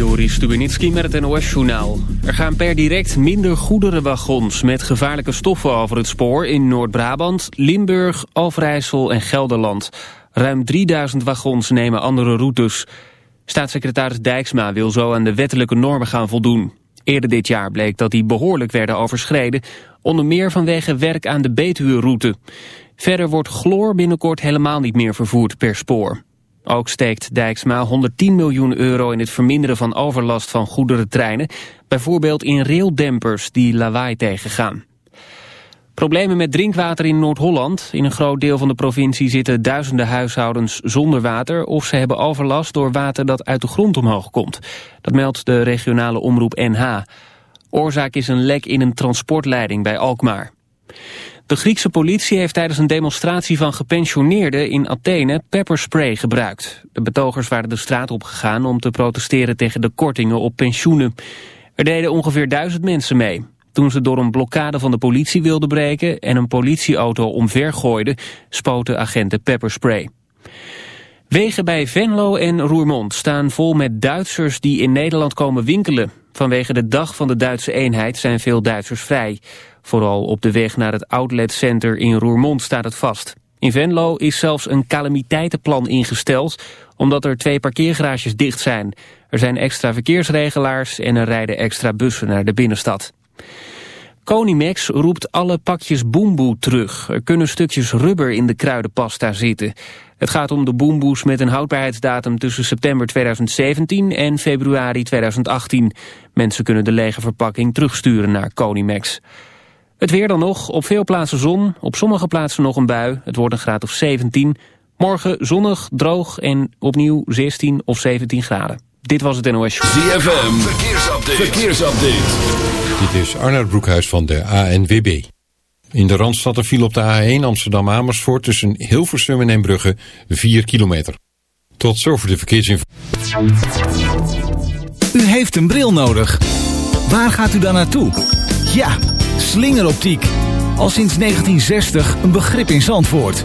Joris Stubenitski met het NOS-journaal. Er gaan per direct minder goederenwagons met gevaarlijke stoffen over het spoor... in Noord-Brabant, Limburg, Overijssel en Gelderland. Ruim 3000 wagons nemen andere routes. Staatssecretaris Dijksma wil zo aan de wettelijke normen gaan voldoen. Eerder dit jaar bleek dat die behoorlijk werden overschreden... onder meer vanwege werk aan de Betuwe-route. Verder wordt chloor binnenkort helemaal niet meer vervoerd per spoor. Ook steekt Dijksma 110 miljoen euro in het verminderen van overlast van goederentreinen, bijvoorbeeld in raildempers die lawaai tegengaan. Problemen met drinkwater in Noord-Holland. In een groot deel van de provincie zitten duizenden huishoudens zonder water... of ze hebben overlast door water dat uit de grond omhoog komt. Dat meldt de regionale omroep NH. Oorzaak is een lek in een transportleiding bij Alkmaar. De Griekse politie heeft tijdens een demonstratie van gepensioneerden in Athene pepperspray gebruikt. De betogers waren de straat opgegaan om te protesteren tegen de kortingen op pensioenen. Er deden ongeveer duizend mensen mee. Toen ze door een blokkade van de politie wilden breken en een politieauto omvergooiden, spoten agenten pepperspray. Wegen bij Venlo en Roermond staan vol met Duitsers die in Nederland komen winkelen. Vanwege de dag van de Duitse eenheid zijn veel Duitsers vrij. Vooral op de weg naar het outletcenter in Roermond staat het vast. In Venlo is zelfs een calamiteitenplan ingesteld... omdat er twee parkeergarages dicht zijn. Er zijn extra verkeersregelaars en er rijden extra bussen naar de binnenstad. Conimax roept alle pakjes boemboe terug. Er kunnen stukjes rubber in de kruidenpasta zitten. Het gaat om de boemboes met een houdbaarheidsdatum tussen september 2017 en februari 2018. Mensen kunnen de lege verpakking terugsturen naar Conimax. Het weer dan nog, op veel plaatsen zon, op sommige plaatsen nog een bui. Het wordt een graad of 17. Morgen zonnig, droog en opnieuw 16 of 17 graden. Dit was het NOS. ZFM, verkeersupdate. verkeersupdate. Dit is Arnold Broekhuis van de ANWB. In de Randstad viel op de A1 Amsterdam-Amersfoort tussen Hilversum en Eembrugge 4 kilometer. Tot zover de verkeersinformatie. U heeft een bril nodig. Waar gaat u dan naartoe? Ja, slingeroptiek. Al sinds 1960 een begrip in Zandvoort.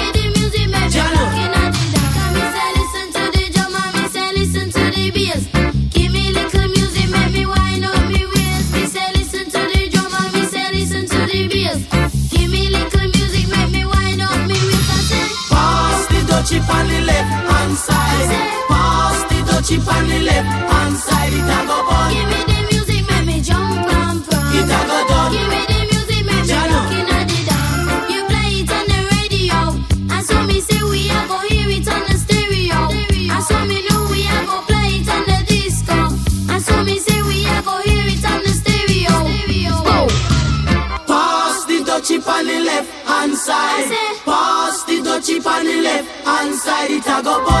chip on the left hand side, it a go on. Give me the music, make me jump and prance. It a go down. Give me the music, make me looking at the dance. You play it on the radio, and so me say we a go hear it on the stereo. And so me know we a go play it on the disco. And so me say we a go hear it on the stereo. stereo. Oh. Pass the chip on the left hand side. Pass the chip on the left hand side, it a go on.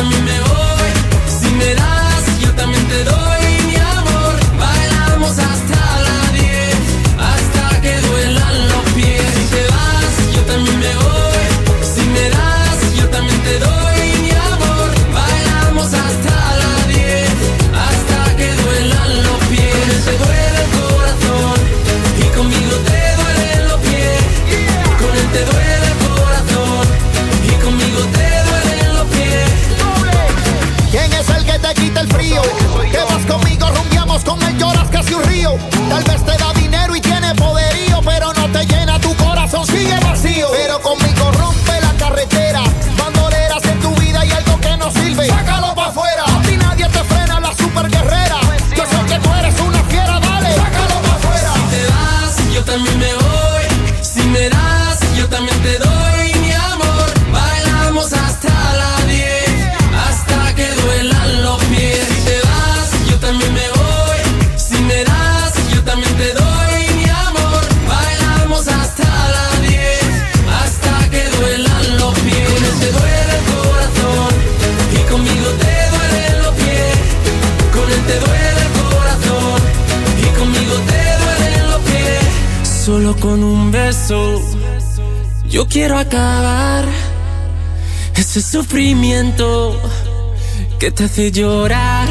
también me voy. Si me casi un río. Tal vez te da dinero y tiene poderío, pero no te llena tu corazón, sigue vacío. Pero con mi con un beso. Yo quiero acabar ese sufrimiento que te hace llorar.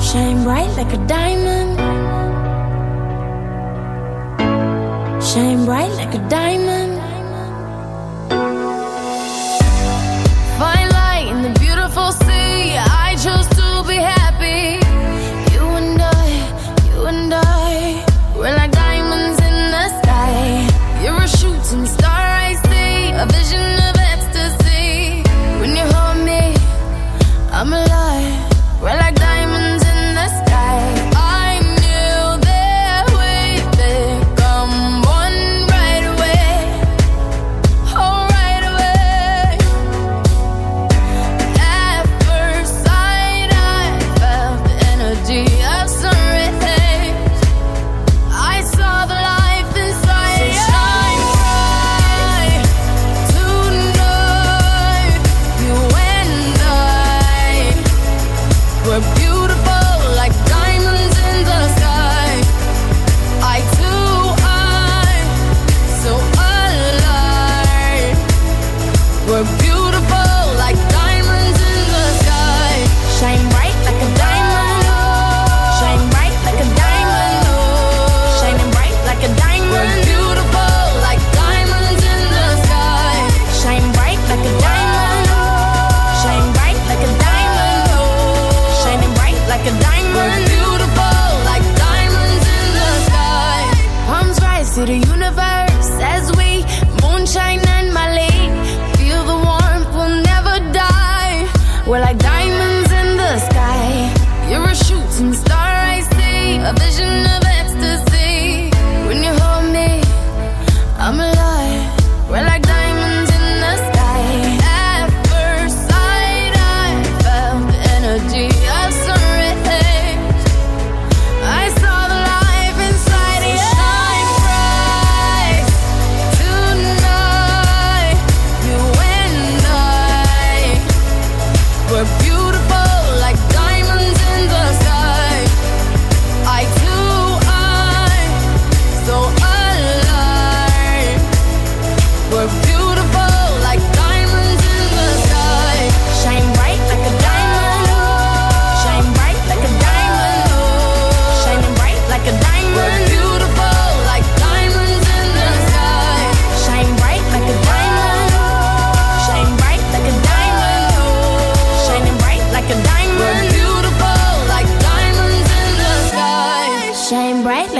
Shine bright like a diamond.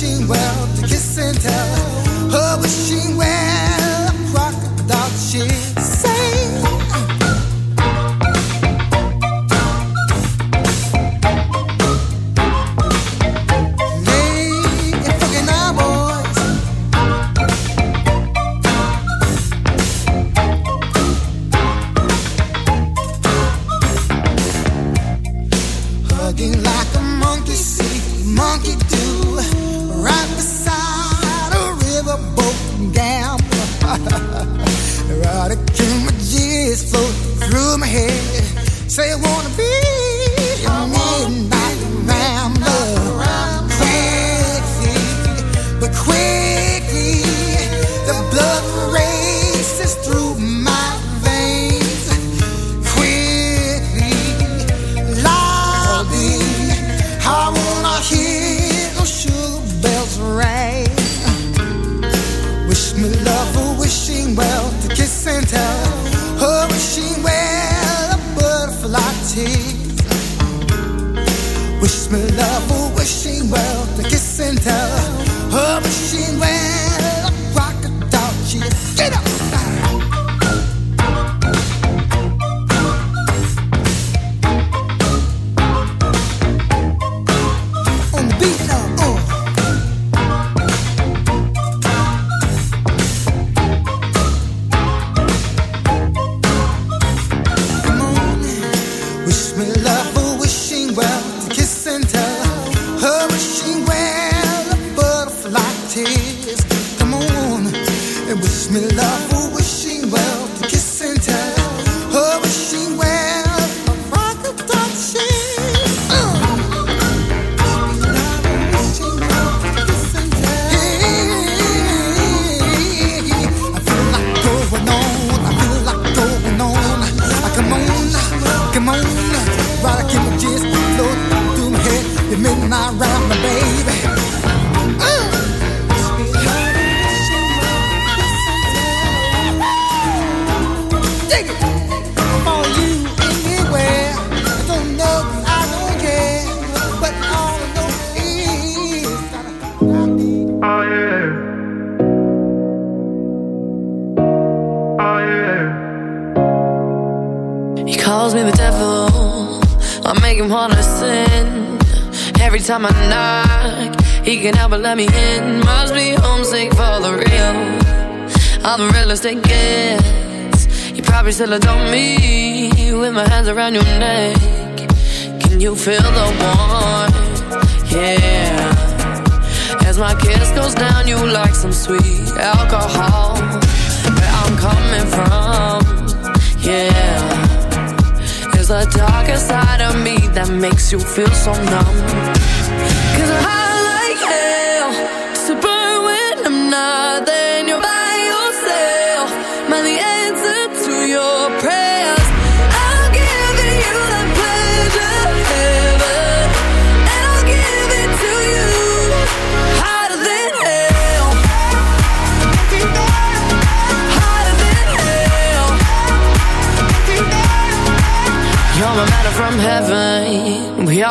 wishing well to kiss and tell. Oh, feel so numb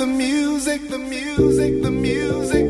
the music, the music, the music,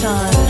Time.